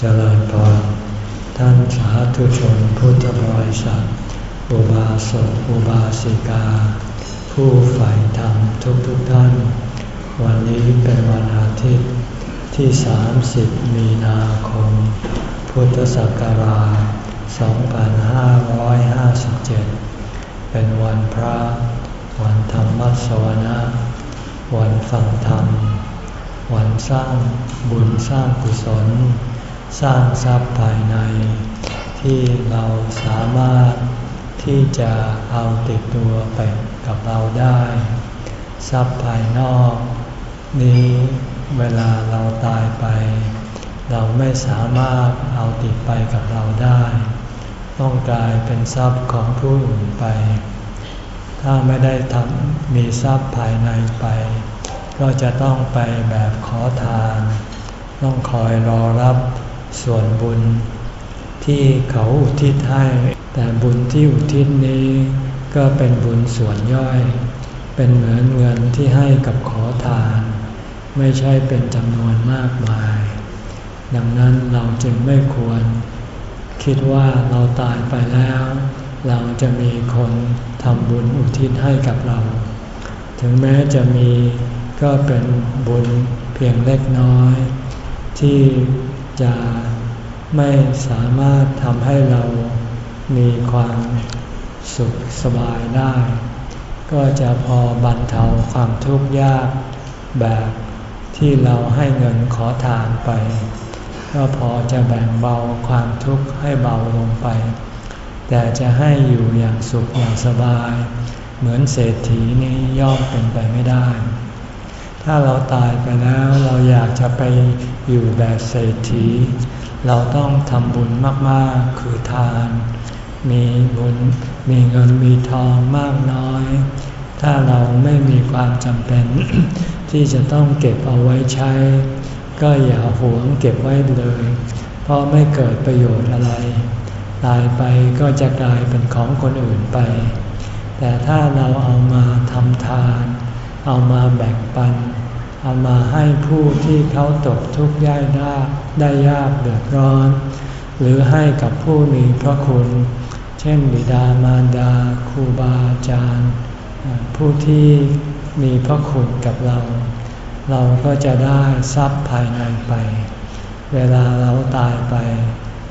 เจริญพรท่านสาธุชนพุทธบริษัทอุบาสกอุบาสิกา ผู้ใฝ่ธรรมทุกทุกท่าน วันนี้เป็นวันอาทิตย์ที่ 30 มีนาคม พุทธศักราช 2557 เป็นวันพระ วันธรรมสวนะวันฟังธรรม วันสร้างบุญสร้างกุศล สร้างทรัพย์ภายใน ที่เราสามารถที่จะเอาติดตัวไปกับเราได้ ทรัพย์ภายนอก นี้เวลาเราตายไป เราไม่สามารถเอาติดไปกับเราได้ ต้องกลายเป็นทรัพย์ของผู้อื่นไป ถ้าไม่ได้ทำมีทรัพย์ภายในไป ก็จะต้องไปแบบขอทาน ต้องคอยรอรับ ส่วนบุญที่เขาอุทิศให้ แต่บุญที่อุทิศนี้ ก็เป็นบุญส่วนย่อย เป็นเหมือนเงินที่ให้กับขอทาน ไม่ใช่เป็นจำนวนมากมาย ดังนั้นเราจึงไม่ควร คิดว่าเราตายไปแล้ว เราจะมีคนทำบุญอุทิศให้กับเรา ถึงแม้จะมีก็เป็นบุญเพียงเล็กน้อย ที่ จะไม่สามารถทำให้เรามีความสุขสบายได้ ก็จะพอบรรเทาความทุกข์ยากแบบที่เราให้เงินขอทานไป ก็พอจะแบ่งเบาความทุกข์ให้เบาลงไป แต่จะให้อยู่อย่างสุขอย่างสบาย เหมือนเศรษฐีนี้ย่อมเป็นไปไม่ได้ ถ้าเราตายไปแล้วเราอยากจะไปอยู่แบบเศรษฐี เราต้องทำบุญมากๆคือทาน มีบุญมีเงินมีทองมากน้อย ถ้าเราไม่มีความจำเป็น ที่จะต้องเก็บเอาไว้ใช้ ก็อย่าหวงเก็บไว้เลย เพราะไม่เกิดประโยชน์อะไร ตายไปก็จะกลายเป็นของคนอื่นไป แต่ถ้าเราเอามาทำทาน เอามาแบ่งปัน เอามาให้ผู้ที่เขาตกทุกข์ยากได้ได้ยากเดือดร้อน หรือให้กับผู้มีพระคุณ เช่นบิดามารดาครูบาอาจารย์ ผู้ที่มีพระคุณกับเรา เราก็จะได้ทรัพย์ภายในไป เวลาเราตายไป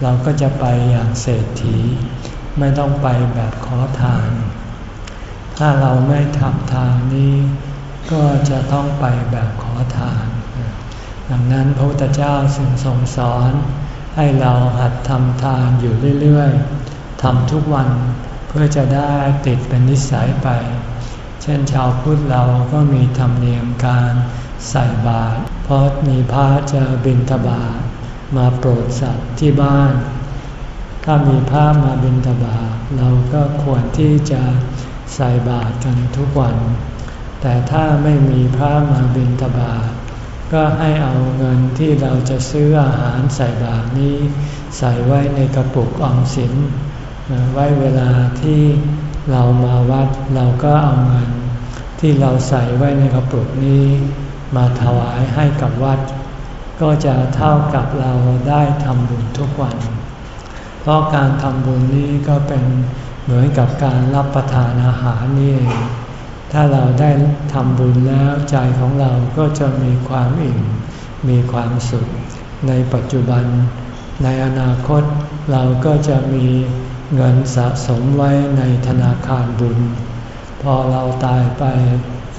เราก็จะไปอย่างเศรษฐี ไม่ต้องไปแบบขอทาน ถ้าเราไม่ทำทานนี้ ก็จะต้องไปแบบขอทาน ดังนั้นพระพุทธเจ้าสึงทรงสอน ให้เราหัดทำทานอยู่เรื่อยๆทำทุกวันเพื่อจะได้ติดเป็นนิสัยไป เช่นชาวพุทธเราก็มีธรรมเนียมการใส่บาตรเพราะมีพระจะบิณฑบาตมาโปรดสัตว์ที่บ้าน ถ้ามีพระมาบิณฑบาตเราก็ควรที่จะใส่บาตรกันทุกวัน แต่ถ้าไม่มีพระมาบิณฑบาตก็ให้เอาเงินที่เราจะซื้ออาหารใส่บาตรนี้ ใส่ไว้ในกระปุกออมสิน ไว้เวลาที่เรามาวัดเราก็เอาเงิน ที่เราใส่ไว้ในกระปุกนี้ มาถวายให้กับวัด ก็จะเท่ากับเราได้ทำบุญทุกวัน เพราะการทำบุญนี้ก็เป็นเหมือนกับการรับประทานอาหารนี่เอง ถ้าเราได้ทำบุญแล้วใจของเราก็จะมีความอิ่ม มีความสุข ในปัจจุบัน ในอนาคตเราก็จะมีเงินสะสมไว้ในธนาคารบุญ พอเราตายไป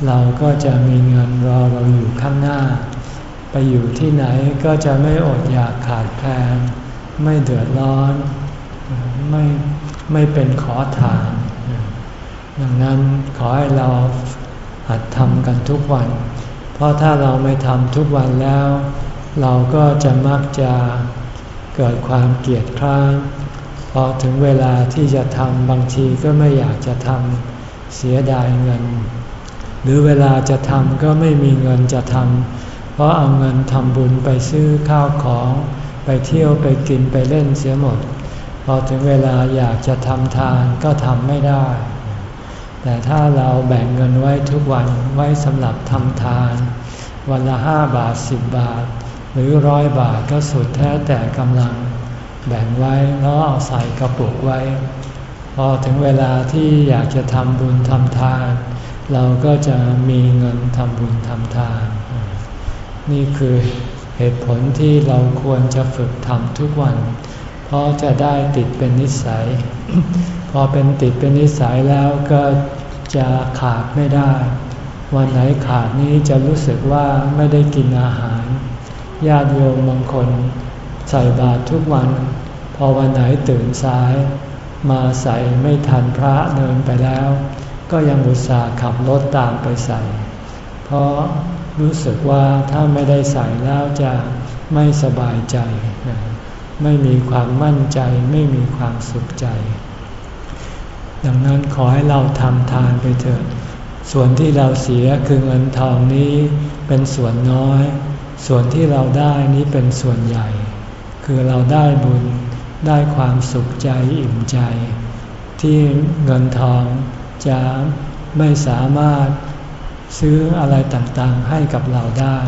เราก็จะมีเงินรอเราอยู่ข้างหน้า ไปอยู่ที่ไหนก็จะไม่อดอยากขาดแคลนไม่เดือดร้อน ไม่ไม่เป็นขอทาน ดังนั้นขอให้เราหัดทำกันทุกวัน เพราะถ้าเราไม่ทำทุกวันแล้ว เราก็จะมักจะเกิดความเกลียดคร้านพอถึงเวลาที่จะทำบางทีก็ไม่อยากจะทำเสียดายเงิน หรือเวลาจะทำก็ไม่มีเงินจะทำเพราะเอาเงินทำบุญไปซื้อข้าวของไปเที่ยวไปกินไปเล่นเสียหมด พอถึงเวลาอยากจะทำทานก็ทำไม่ได้ แต่ถ้าเราแบ่งเงินไว้ทุกวันไว้สำหรับทำทาน วันละห้าบาทสิบบาท หรือร้อยบาทก็สุดแท้แต่กำลัง แบ่งไว้แล้วเอาใส่กระปุกไว้ พอถึงเวลาที่อยากจะทำบุญทำทาน เราก็จะมีเงินทำบุญทำทาน นี่คือเหตุผลที่เราควรจะฝึกทำทุกวัน เพราะจะได้ติดเป็นนิสัย พอเป็นติดเป็นนิสัยแล้วก็ จะขาดไม่ได้ วันไหนขาดนี้จะรู้สึกว่าไม่ได้กินอาหาร ญาติโยมบางคนใส่บาตรทุกวัน พอวันไหนตื่นสาย มาใส่ไม่ทันพระเดินไปแล้ว ก็ยังอุตส่าห์ขับรถตามไปใส่ เพราะรู้สึกว่าถ้าไม่ได้ใส่แล้วจะไม่สบายใจ ไม่มีความมั่นใจไม่มีความสุขใจ ดังนั้นขอให้เราทำทานไปเถิด ส่วนที่เราเสียคือเงินทองนี้เป็นส่วนน้อย ส่วนที่เราได้นี้เป็นส่วนใหญ่ คือเราได้บุญได้ความสุขใจอิ่มใจ ที่เงินทองจะไม่สามารถซื้ออะไรต่างๆให้กับเราได้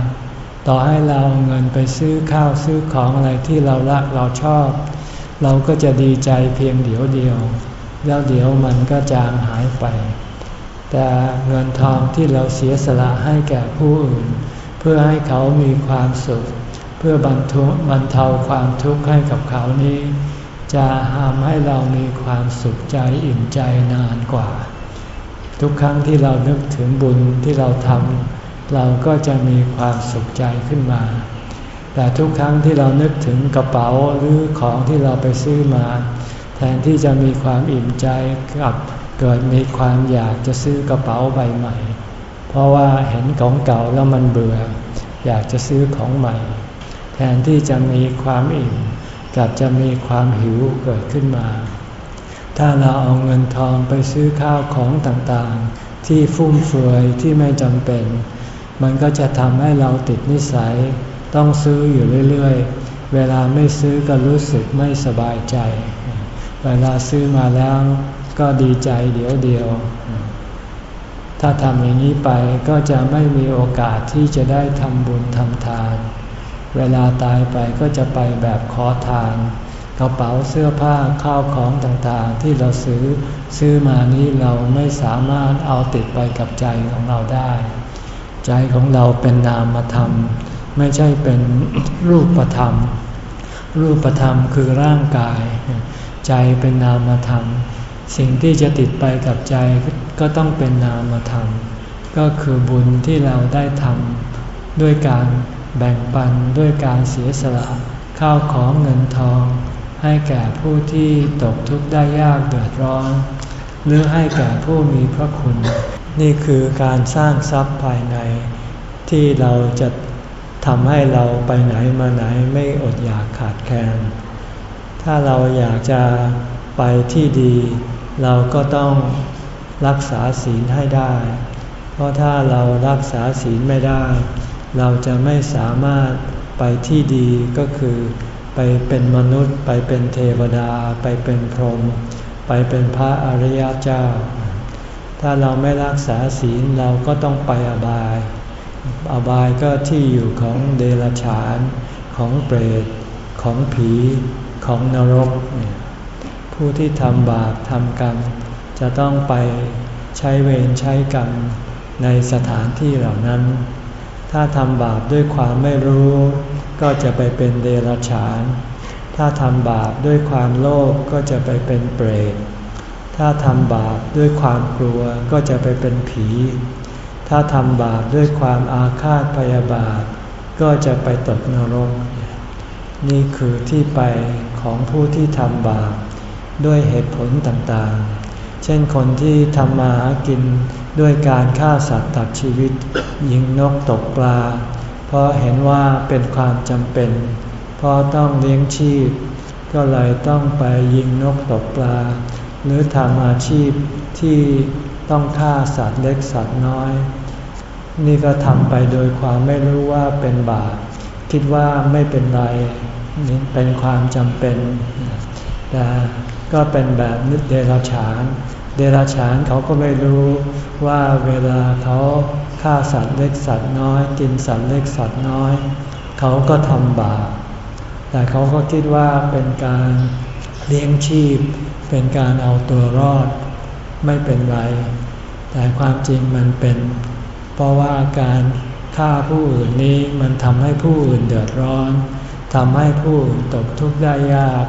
ต่อให้เราเงินไปซื้อข้าวซื้อของอะไรที่เรารักเราชอบ เราก็จะดีใจเพียงเดียวเดียว แล้วเดี๋ยวมันก็จางหายไป แต่เงินทองที่เราเสียสละให้แก่ผู้อื่น เพื่อให้เขามีความสุข เพื่อบรรทุบรรเทาความทุกข์ให้กับเขานี้ จะทำให้เรามีความสุขใจอิ่มใจนานกว่า ทุกครั้งที่เรานึกถึงบุญที่เราทำเราก็จะมีความสุขใจขึ้นมาแต่ทุกครั้งที่เรานึกถึงกระเป๋าหรือของที่เราไปซื้อมา แทนที่จะมีความอิ่มใจกับเกิดมีความอยากจะซื้อกระเป๋าใบใหม่ เพราะว่าเห็นของเก่าแล้วมันเบื่อ อยากจะซื้อของใหม่ แทนที่จะมีความอิ่มกลับจะมีความหิวเกิดขึ้นมา ถ้าเราเอาเงินทองไปซื้อข้าวของต่างๆ ที่ฟุ่มเฟือยที่ไม่จำเป็น มันก็จะทำให้เราติดนิสัย ต้องซื้ออยู่เรื่อยๆ เวลาไม่ซื้อก็รู้สึกไม่สบายใจ เวลาซื้อมาแล้วก็ดีใจเดี๋ยวเดียว ถ้าทำอย่างนี้ไปก็จะไม่มีโอกาสที่จะได้ทำบุญทำทาน เวลาตายไปก็จะไปแบบขอทาน กระเป๋าเสื้อผ้าข้าวของต่างๆ ที่เราซื้อซื้อมานี้เราไม่สามารถเอาติดไปกับใจของเราได้ ใจของเราเป็นนามธรรม ไม่ใช่เป็นรูปธรรม รูปธรรมคือร่างกาย ใจเป็นนามธรรม สิ่งที่จะติดไปกับใจก็ต้องเป็นนามธรรม ก็คือบุญที่เราได้ทำด้วยการแบ่งปันด้วยการเสียสละข้าวของเงินทอง ให้แก่ผู้ที่ตกทุกข์ได้ยากเดือดร้อน หรือให้แก่ผู้มีพระคุณ นี่คือการสร้างทรัพย์ภายใน ที่เราจะทำให้เราไปไหนมาไหนไม่อดอยากขาดแคลน ถ้าเราอยากจะไปที่ดี เราก็ต้องรักษาศีลให้ได้ เพราะถ้าเรารักษาศีลไม่ได้ เราจะไม่สามารถไปที่ดีก็คือไปเป็นมนุษย์ ไปเป็นเทวดา ไปเป็นพรหมไปเป็นพระอริยเจ้า ถ้าเราไม่รักษาศีลเราก็ต้องไปอบาย อบายก็ที่อยู่ของเดรัจฉาน ของเปรต ของผี ของนรก ผู้ที่ทำบาปทำกรรม จะต้องไปใช้เวรใช้กรรมในสถานที่เหล่านั้น ถ้าทำบาปด้วยความไม่รู้ ก็จะไปเป็นเดรัจฉาน ถ้าทำบาปด้วยความโลภกก็จะไปเป็นเปรต ถ้าทำบาปด้วยความกลัวก็จะไปเป็นผี ถ้าทำบาปด้วยความอาฆาตพยาบาท ก็จะไปตกนรก นี่คือที่ไป ของผู้ที่ทำบาปด้วยเหตุผลต่างๆ เช่นคนที่ทำมาหากินด้วยการฆ่าสัตว์ตัดชีวิต ยิงนกตกปลา เพราะเห็นว่าเป็นความจำเป็น เพราะต้องเลี้ยงชีพ ก็เลยต้องไปยิงนกตกปลา หรือทำอาชีพที่ต้องฆ่าสัตว์เล็กสัตว์น้อย นี่ก็ทำไปโดยความไม่รู้ว่าเป็นบาปคิดว่าไม่เป็นไร เป็นความจำเป็น แต่ก็เป็นแบบนึกเดรัจฉาน เดรัจฉานเขาก็ไม่รู้ว่าเวลาเขาฆ่าสัตว์เล็กสัตว์น้อย กินสัตว์เล็กสัตว์น้อย เขาก็ทำบาป แต่เขาก็คิดว่าเป็นการเลี้ยงชีพ เป็นการเอาตัวรอด ไม่เป็นไร แต่ความจริงมันเป็น เพราะว่าการฆ่าผู้อื่นนี้มันทำให้ผู้อื่นเดือดร้อน ทำให้ผู้ตกทุกข์ได้ยาก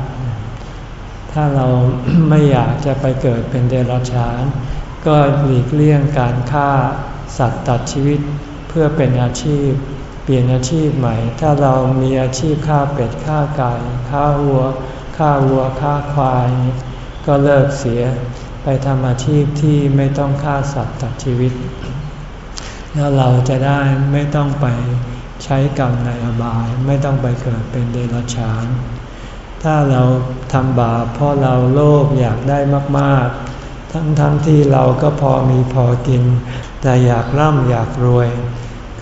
ถ้าเราไม่อยากจะไปเกิดเป็นเดรัจฉาน ก็หลีกเลี่ยงการฆ่าสัตว์ตัดชีวิตเพื่อเป็นอาชีพ เปลี่ยนอาชีพใหม่ ถ้าเรามีอาชีพฆ่าเป็ดฆ่าไก่ฆ่าวัวฆ่าวัวฆ่าควาย ก็เลิกเสียไปทำอาชีพที่ไม่ต้องฆ่าสัตว์ตัดชีวิต แล้วเราจะได้ไม่ต้องไป ใช้กรรมในอบายไม่ต้องไปเกิดเป็นเดรัจฉาน ถ้าเราทำบาปเพราะเราโลภอยากได้มากๆ ทั้งๆทที่เราก็พอมีพอกิน แต่อยากร่ำอยากรวย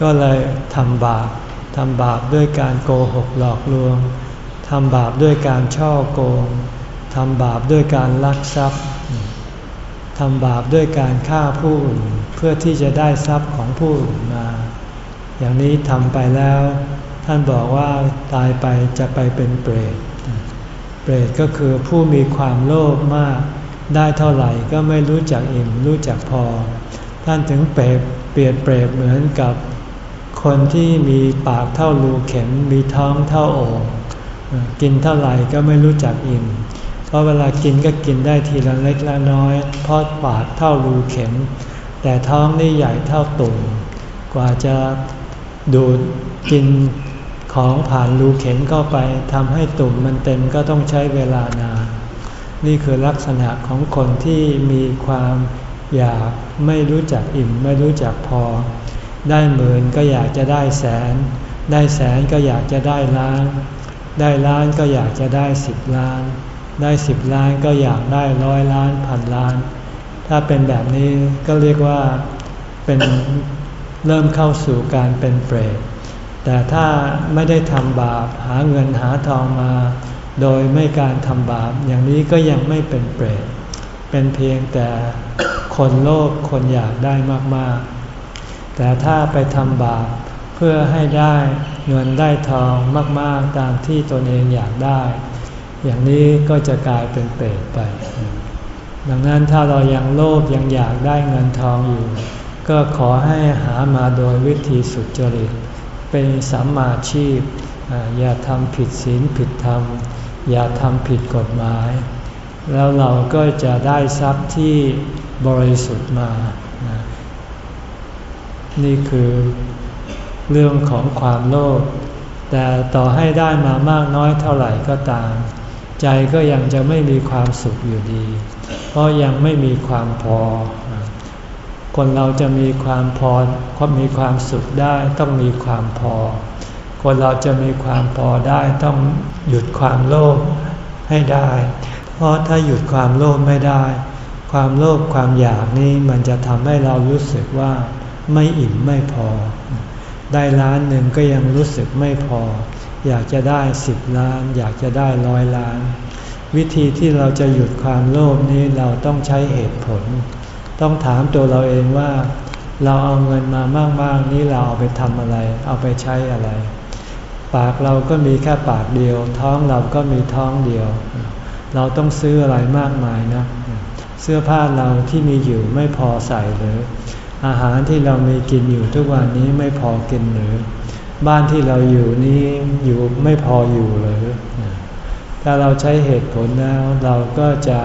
ก็เลยทำบาปทำบาปด้วยการโกหกหลอกลวงทำบาปด้วยการช่อโกงทำบาปด้วยการลักทรัพย์ทำบาปด้วยการฆ่าผู้อื่นเพื่อที่จะได้ทรัพย์ของผู้อื่นมา อย่างนี้ทำไปแล้ว ท่านบอกว่าตายไปจะไปเป็นเปรต เปรตก็คือผู้มีความโลภมาก ได้เท่าไหร่ก็ไม่รู้จักอิ่มรู้จักพอ ท่านถึงเปรตเปลี่ยนเปรตเหมือนกับ คนที่มีปากเท่ารูเข็มมีท้องเท่าโอ่งกินเท่าไหร่ก็ไม่รู้จักอิ่ม เพราะเวลากินก็กินได้ทีละเล็กละน้อย เพราะปากเท่ารูเข็ม แต่ท้องนี่ใหญ่เท่าตุ่ม กว่าจะ ดูดกินของผ่านรูเข็มเข้าไปทำให้ตุ่มมันเต็มก็ต้องใช้เวลานาน นี่คือลักษณะของคนที่มีความอยากไม่รู้จักอิ่มไม่รู้จักพอ ได้หมื่นก็อยากจะได้แสน ได้แสนก็อยากจะได้ล้าน ได้ล้านก็อยากจะได้สิบล้าน ได้สิบล้านก็อยากได้ร้อยล้านพันล้าน ถ้าเป็นแบบนี้ก็เรียกว่าเป็น เริ่มเข้าสู่การเป็นเปรต แต่ถ้าไม่ได้ทำบาปหาเงินหาทองมา โดยไม่การทำบาปอย่างนี้ก็ยังไม่เป็นเปรต เป็นเพียงแต่คนโลภคนอยากได้มากๆ แต่ถ้าไปทำบาปเพื่อให้ได้เงินได้ทองมากๆตามที่ตนเองอยากได้ อย่างนี้ก็จะกลายเป็นเปรตไป ดังนั้นถ้าเรายังโลภยังอยากได้เงินทองอยู่ ก็ขอให้หามาโดยวิธีสุจริต เป็นสัมมาชีพ อย่าทำผิดศีลผิดธรรม อย่าทำผิดกฎหมาย แล้วเราก็จะได้ทรัพย์ที่บริสุทธิ์มา นี่คือเรื่องของความโลภ แต่ต่อให้ได้มามากน้อยเท่าไหร่ก็ตาม ใจก็ยังจะไม่มีความสุขอยู่ดี เพราะยังไม่มีความพอ คนเราจะมีความพอความมีความสุขได้ต้องมีความพอ คนเราจะมีความพอได้ต้องหยุดความโลภให้ได้ เพราะถ้าหยุดความโลภไม่ได้ ความโลภความอยากนี้มันจะทำให้เรารู้สึกว่าไม่อิ่มไม่พอ ได้ล้านหนึ่งก็ยังรู้สึกไม่พอ อยากจะได้สิบล้าน อยากจะได้ร้อยล้าน วิธีที่เราจะหยุดความโลภนี้เราต้องใช้เหตุผล ต้องถามตัวเราเองว่า เราเอาเงินมามากๆนี้เราเอาไปทำอะไร เอาไปใช้อะไร ปากเราก็มีแค่ปากเดียว ท้องเราก็มีท้องเดียว เราต้องซื้ออะไรมากมายนะ เสื้อผ้าเราที่มีอยู่ไม่พอใส่หรือ อาหารที่เรามีกินอยู่ทุกวันนี้ไม่พอกินหรือ บ้านที่เราอยู่นี้อยู่ไม่พออยู่หรือถ้าเราใช้เหตุผลแล้วเราก็จะ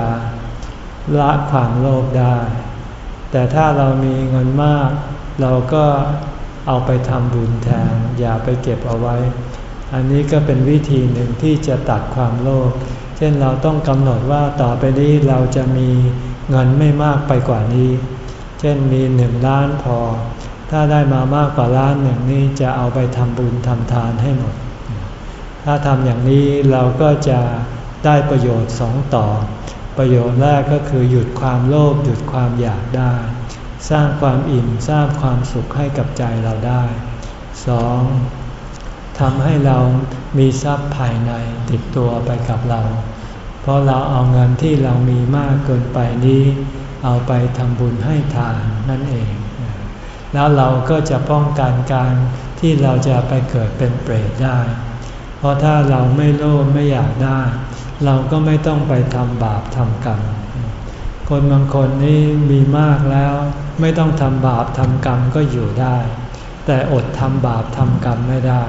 ละความโลภได้ แต่ถ้าเรามีเงินมาก เราก็เอาไปทำบุญแทนอย่าไปเก็บเอาไว้ อันนี้ก็เป็นวิธีหนึ่งที่จะตัดความโลภเช่นเราต้องกำหนดว่าต่อไปนี้เราจะมีเงินไม่มากไปกว่านี้ เช่นมีหนึ่งล้านพอ ถ้าได้มามากกว่าล้านหนึ่งนี้จะเอาไปทำบุญทำทานให้หมด ถ้าทำอย่างนี้เราก็จะได้ประโยชน์สองต่อ ประโยชน์แรกก็คือหยุดความโลภหยุดความอยากได้ สร้างความอิ่มสร้างความสุขให้กับใจเราได้สองทำให้เรามีทรัพย์ภายในติดตัวไปกับเรา เพราะเราเอาเงินที่เรามีมากเกินไปนี้ เอาไปทำบุญให้ทานนั่นเอง แล้วเราก็จะป้องกันการที่เราจะไปเกิดเป็นเปรตได้ เพราะถ้าเราไม่โลภไม่อยากได้ เราก็ไม่ต้องไปทำบาปทำกรรม คนบางคนนี่มีมากแล้วไม่ต้องทำบาปทำกรรมก็อยู่ได้ แต่อดทำบาปทำกรรมไม่ได้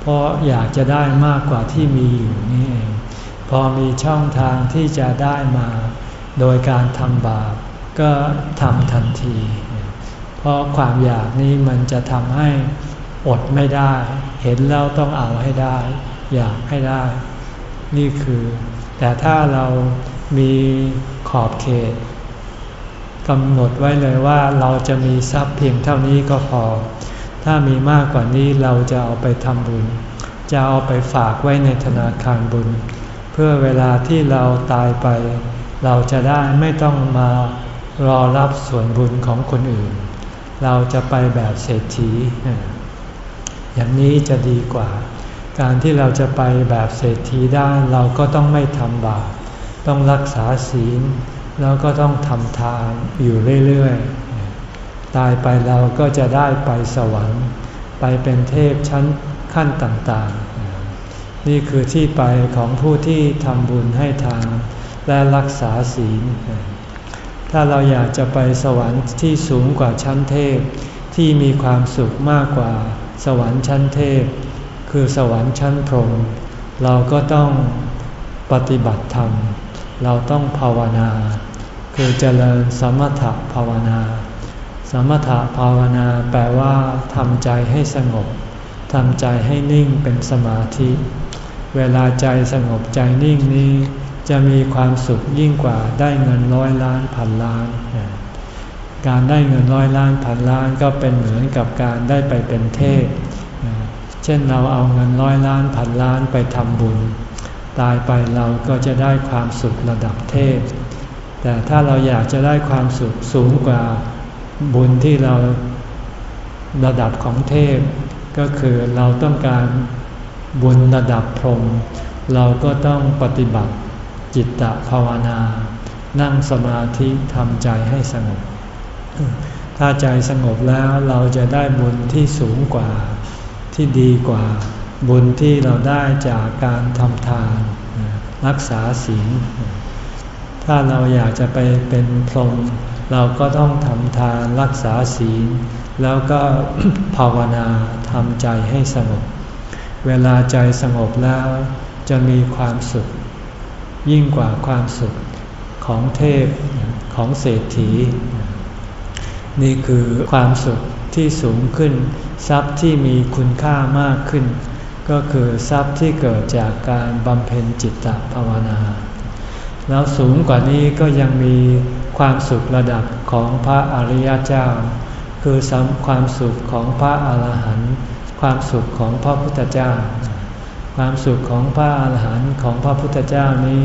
เพราะอยากจะได้มากกว่าที่มีอยู่นี่เอง พอมีช่องทางที่จะได้มา โดยการทำบาปก็ทำทันที เพราะความอยากนี้มันจะทำให้อดไม่ได้ เห็นแล้วต้องเอาให้ได้ อยากให้ได้ นี่คือ แต่ถ้าเรามีขอบเขตกำหนดไว้เลยว่าเราจะมีทรัพย์เพียงเท่านี้ก็พอ ถ้ามีมากกว่านี้เราจะเอาไปทำบุญ จะเอาไปฝากไว้ในธนาคารบุญ เพื่อเวลาที่เราตายไป เราจะได้ไม่ต้องมารอรับส่วนบุญของคนอื่น เราจะไปแบบเศรษฐี อย่างนี้จะดีกว่า การที่เราจะไปแบบเศรษฐีได้เราก็ต้องไม่ทำบาปต้องรักษาศีล แล้วก็ต้องทำทานอยู่เรื่อยๆ ตายไปเราก็จะได้ไปสวรรค์ ไปเป็นเทพชั้นขั้นต่างๆ นี่คือที่ไปของผู้ที่ทำบุญให้ทานและรักษาศีล ถ้าเราอยากจะไปสวรรค์ที่สูงกว่าชั้นเทพที่มีความสุขมากกว่าสวรรค์ชั้นเทพ คือสวรรค์ชั้นพรหมเราก็ต้องปฏิบัติธรรม เราต้องภาวนา คือเจริญสมถภาวนา สมถภาวนาแปลว่าทำใจให้สงบทำใจให้นิ่งเป็นสมาธิ เวลาใจสงบใจนิ่งนี้ จะมีความสุขยิ่งกว่าได้เงินร้อยล้านพันล้าน การได้เงินร้อยล้านพันล้านก็เป็นเหมือนกับการได้ไปเป็นเทพ ช่นเราเอาเงินร้อยล้านพันล้านไปทำบุญ ตายไปเราก็จะได้ความสุขระดับเทพ แต่ถ้าเราอยากจะได้ความสุขสูงกว่าบุญที่เราระดับของเทพ ก็คือเราต้องการบุญระดับพรหมเราก็ต้องปฏิบัติจิตตภาวนา นั่งสมาธิทำใจให้สงบ ถ้าใจสงบแล้วเราจะได้บุญที่สูงกว่า ที่ดีกว่าบุญที่เราได้จากการทำทาน รักษาศีล ถ้าเราอยากจะไปเป็นพรหมเราก็ต้องทำทานรักษาศีล แล้วก็ภาวนาทำใจให้สงบ เวลาใจสงบแล้วจะมีความสุข ยิ่งกว่าความสุขของเทพของเศรษฐี นี่คือความสุข ที่สูงขึ้น ทรัพย์ที่มีคุณค่ามากขึ้น ก็คือทรัพย์ที่เกิดจากการบำเพ็ญจิตตภาวนา แล้วสูงกว่านี้ก็ยังมีความสุขระดับของพระอริยเจ้า คือความสุขของพระอาหารหันต์ความสุขของพระพุทธเจ้า ความสุขของพระอาหารหันต์ของพระพุทธเจ้านี้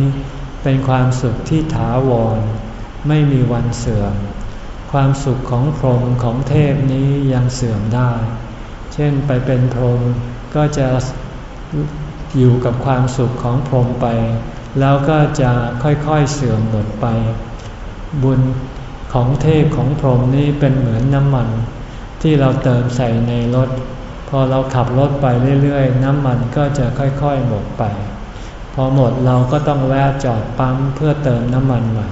เป็นความสุขที่ถาวร ไม่มีวันเสื่อม ความสุขของพรหมของเทพนี้ยังเสื่อมได้ เช่นไปเป็นพรหมก็จะอยู่กับความสุขของพรหมไป แล้วก็จะค่อยๆเสื่อมหมดไป บุญของเทพของพรหมนี้เป็นเหมือนน้ำมัน ที่เราเติมใส่ในรถ พอเราขับรถไปเรื่อยๆ น้ำมันก็จะค่อยๆหมดไป พอหมดเราก็ต้องแวะจอดปั๊มเพื่อเติมน้ำมันใหม่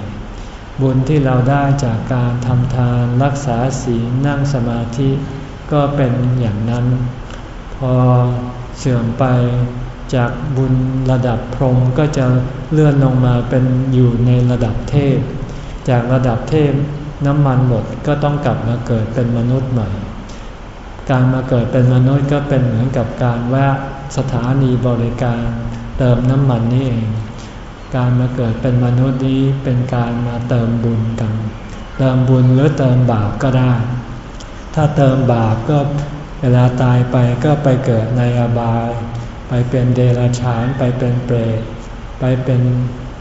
บุญที่เราได้จากการทำทานรักษาศีลนั่งสมาธิก็เป็นอย่างนั้น พอเสื่อมไปจากบุญระดับพรหมก็จะเลื่อนลงมาเป็นอยู่ในระดับเทพ จากระดับเทพน้ำมันหมดก็ต้องกลับมาเกิดเป็นมนุษย์ใหม่ การมาเกิดเป็นมนุษย์ก็เป็นเหมือนกับการแวะสถานีบริการเติมน้ำมันนี่เอง การมาเกิดเป็นมนุษย์นี้เป็นการมาเติมบุญกันเติมบุญหรือเติมบาปก็ได้ ถ้าเติมบาปก็เวลาตายไปก็ไปเกิดในอบาย ไปเป็นเดรัจฉานไปเป็นเปรตไปเป็น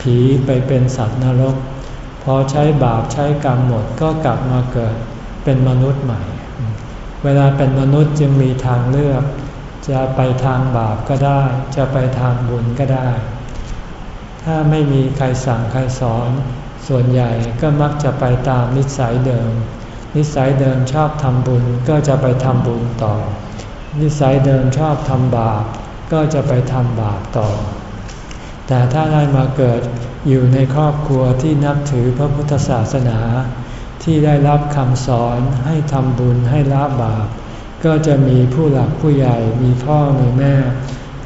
ผีไปเป็นสัตว์นรก พอใช้บาปใช้กรรมหมดก็กลับมาเกิดเป็นมนุษย์ใหม่ เวลาเป็นมนุษย์จึงมีทางเลือก จะไปทางบาปก็ได้ จะไปทางบุญก็ได้ ถ้าไม่มีใครสั่งใครสอน ส่วนใหญ่ก็มักจะไปตามนิสัยเดิม นิสัยเดิมชอบทำบุญก็จะไปทำบุญต่อ นิสัยเดิมชอบทำบาป ก็จะไปทำบาปต่อ แต่ถ้าได้มาเกิดอยู่ในครอบครัวที่นับถือพระพุทธศาสนา ที่ได้รับคำสอนให้ทำบุญให้ละบาป ก็จะมีผู้หลักผู้ใหญ่มีพ่อมีแม่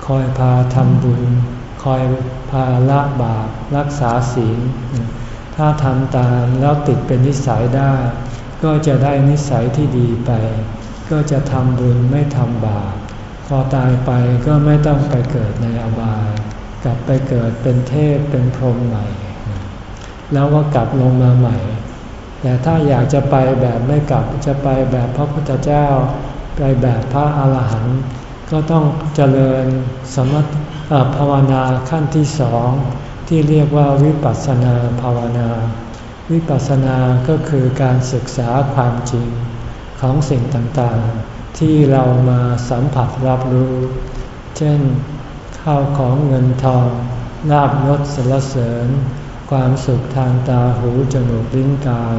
คอยพาทำบุญ คอยพาละบาปรักษาศีล ถ้าทำตามแล้วติดเป็นนิสัยได้ ก็จะได้นิสัยที่ดีไป ก็จะทำบุญไม่ทำบาป พอตายไปก็ไม่ต้องไปเกิดในอบาย กลับไปเกิดเป็นเทพเป็นพรหมใหม่ แล้วก็กลับลงมาใหม่ แต่ถ้าอยากจะไปแบบไม่กลับจะไปแบบพระพุทธเจ้า ไปแบบพระอาหารหันต์ก็ต้องเจริญสมถ ภาวนาขั้นที่สองที่เรียกว่าวิปัสสนาภาวนา วิปัสสนาก็คือการศึกษาความจริงของสิ่งต่างๆ ที่เรามาสัมผัสรับรู้ เช่น ข้าวของเงินทองลาบยศสรรเสริญ ความสุขทางตาหูจมูกลิ้นกาย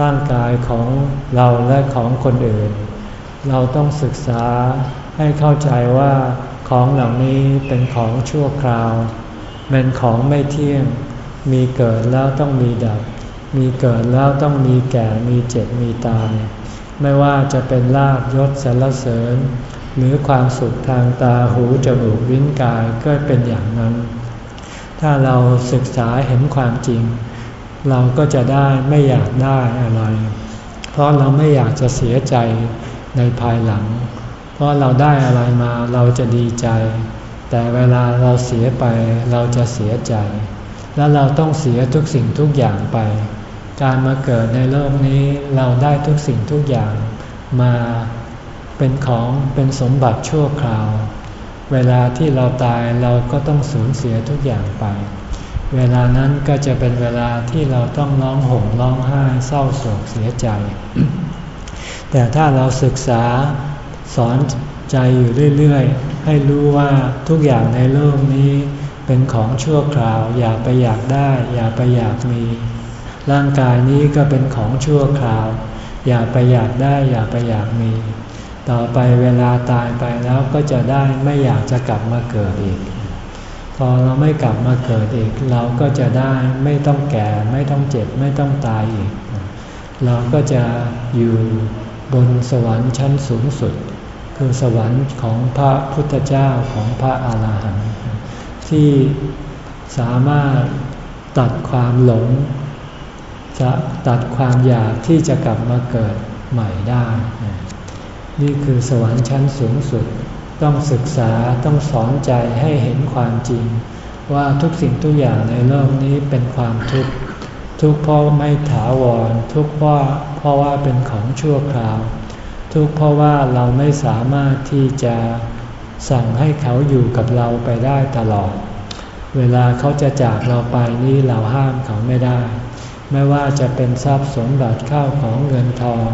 ร่างกายของเราและของคนอื่น เราต้องศึกษาให้เข้าใจว่า ของเหล่านี้เป็นของชั่วคราวเป็นของไม่เที่ยง มีเกิดแล้วต้องมีดับ มีเกิดแล้วต้องมีแก่ มีเจ็บ มีตาย ไม่ว่าจะเป็นลาบยศสรรเสริญ หรือความสุขทางตาหูจมูกลิ้นกายก็เป็นอย่างนั้น ถ้าเราศึกษาเห็นความจริง เราก็จะได้ไม่อยากได้อะไร เพราะเราไม่อยากจะเสียใจในภายหลังเราะเราได้อะไรมาเราจะดีใจ แต่เวลาเราเสียไปเราจะเสียใจ และเราต้องเสียทุกสิ่งทุกอย่างไป การมาเกิดในโลกนี้เราได้ทุกสิ่งทุกอย่างมาเป็นของเป็นสมบัติชั่วคราว เวลาที่เราตายเราก็ต้องสูญเสียทุกอย่างไป เวลานั้นก็จะเป็นเวลาที่เราต้องร้องห่มร้องไห้เศร้าโศกเสียใจ แต่ถ้าเราศึกษา สอนใจอยู่เรื่อยๆ ให้รู้ว่าทุกอย่างในโลกนี้เป็นของชั่วคราว อย่าไปอยากได้ อย่าไปอยากมี ร่างกายนี้ก็เป็นของชั่วคราว อย่าไปอยากได้ อย่าไปอยากมี ต่อไปเวลาตายไปแล้วก็จะได้ไม่อยากจะกลับมาเกิดอีก พอเราไม่กลับมาเกิดอีก เราก็จะได้ไม่ต้องแก่ไม่ต้องเจ็บไม่ต้องตายอีก เราก็จะอยู่บนสวรรค์ชั้นสูงสุด คือสวรรค์ของพระพุทธเจ้าของพระอาหารหันต์ที่สามารถตัดความหลง จะตัดความอยากที่จะกลับมาเกิดใหม่ได้ นี่คือสวรรค์ชั้นสูงสุด ต้องศึกษาต้องสอนใจให้เห็นความจริง ว่าทุกสิ่งทุกอย่างในโลกนี้เป็นความทุกข์ทุกเพราะไม่ถาวร ทุกเพราะเพราะว่าเป็นของชั่วคราว ทุกข์เพราะว่าเราไม่สามารถที่จะสั่งให้เขาอยู่กับเราไปได้ตลอด เวลาเขาจะจากเราไปนี่เราห้ามเขาไม่ได้ ไม่ว่าจะเป็นทรัพย์สมบัติข้าวของเงินทอง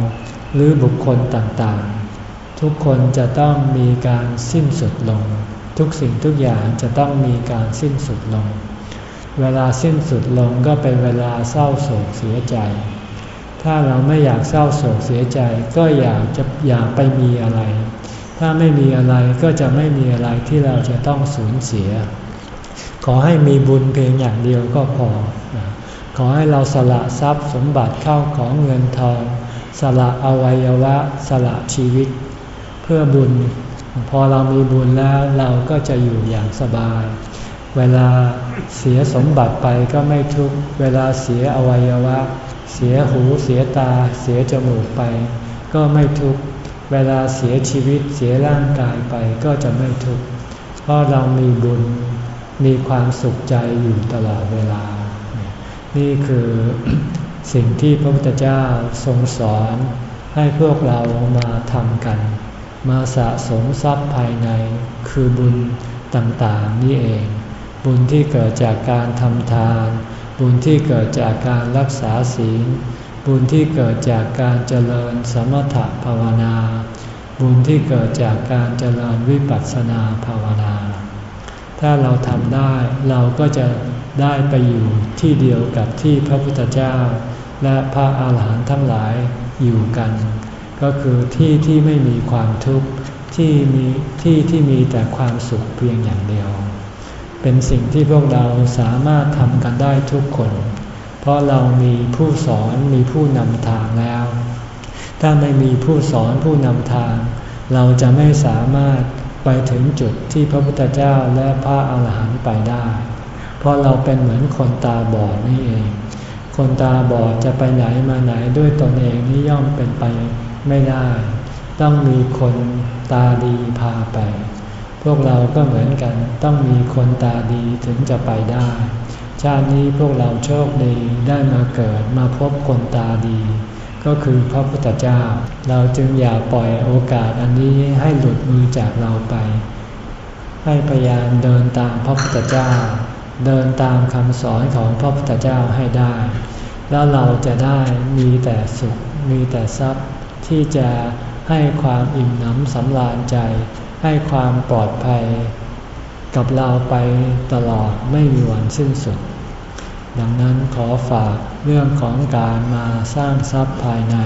หรือบุคคลต่างๆ ทุกคนจะต้องมีการสิ้นสุดลง ทุกสิ่งทุกอย่างจะต้องมีการสิ้นสุดลง เวลาสิ้นสุดลงก็เป็นเวลาเศร้าโศกเสียใจ ถ้าเราไม่อยากเศร้าโศกเสียใจก็อยากจะอยากไปมีอะไร ถ้าไม่มีอะไรก็จะไม่มีอะไรที่เราจะต้องสูญเสีย ขอให้มีบุญเพียงอย่างเดียวก็พอ ขอให้เราสละทรัพย์สมบัติเข้าของเงินทอง สละอวัยวะ สละชีวิต เพื่อบุญ พอเรามีบุญแล้วเราก็จะอยู่อย่างสบาย เวลาเสียสมบัติไปก็ไม่ทุกเวลาเสียอวัยวะ เสียหูเสียตา เสียจมูกไป ก็ไม่ทุกเวลาเสียชีวิตเสียร่างกายไปก็จะไม่ทุกเพราะเรามีบุญมีความสุขใจอยู่ตลอดเวลา นี่คือสิ่งที่พระพุทธเจ้าทรงสอนให้พวกเรามาทำกัน มาสะสมทรัพย์ภายในคือบุญต่างๆนี่เอง บุญที่เกิดจากการทำทาน บุญที่เกิดจากการรักษาศีล บุญที่เกิดจากการเจริญสมถภาวนา บุญที่เกิดจากการเจริญวิปัสสนาภาวนา ถ้าเราทำได้เราก็จะได้ไปอยู่ที่เดียวกับที่พระพุทธเจ้า และพระอาหารหันต์ทั้งหลายอยู่กัน ก็คือที่ที่ไม่มีความทุกข์ที่มีที่ที่มีแต่ความสุขเพียงอย่างเดียว เป็นสิ่งที่พวกเราสามารถทำกันได้ทุกคน เพราะเรามีผู้สอนมีผู้นำทางแล้ว ถ้าไม่มีผู้สอนผู้นำทาง เราจะไม่สามารถไปถึงจุดที่พระพุทธเจ้าและพระอาหารหันต์ไปได้ เพราะเราเป็นเหมือนคนตาบอดนี่เอง คนตาบอดจะไปไหนมาไหนด้วยตนเองนี่ย่อมเป็นไปไม่ได้ ต้องมีคนตาดีพาไป พวกเราก็เหมือนกันต้องมีคนตาดีถึงจะไปได้ ชาตินี้พวกเราโชคดีได้มาเกิดมาพบคนตาดี ก็คือพระพุทธเจ้า เราจึงอย่าปล่อยโอกาสอันนี้ให้หลุดมือจากเราไป ให้พยายามเดินตามพระพุทธเจ้า เดินตามคำสอนของพระพุทธเจ้าให้ได้ แล้วเราจะได้มีแต่สุขมีแต่ทรัพย์ที่จะให้ความอิ่มหนำสำราญใจ ให้ความปลอดภัย กับเราไปตลอดไม่มีวันสิ้นสุด ดังนั้นขอฝากเรื่องของการมาสร้างทรัพย์ภายใน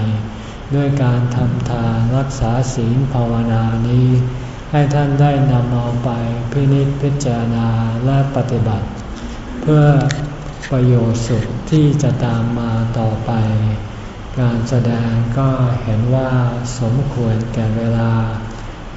ด้วยการทำทานรักษาศีลภาวนานี้ ให้ท่านได้นำเอาไปพินิจพิจารณาและปฏิบัติ เพื่อประโยชน์สุขที่จะตามมาต่อไป การแสดงก็เห็นว่าสมควรแก่เวลา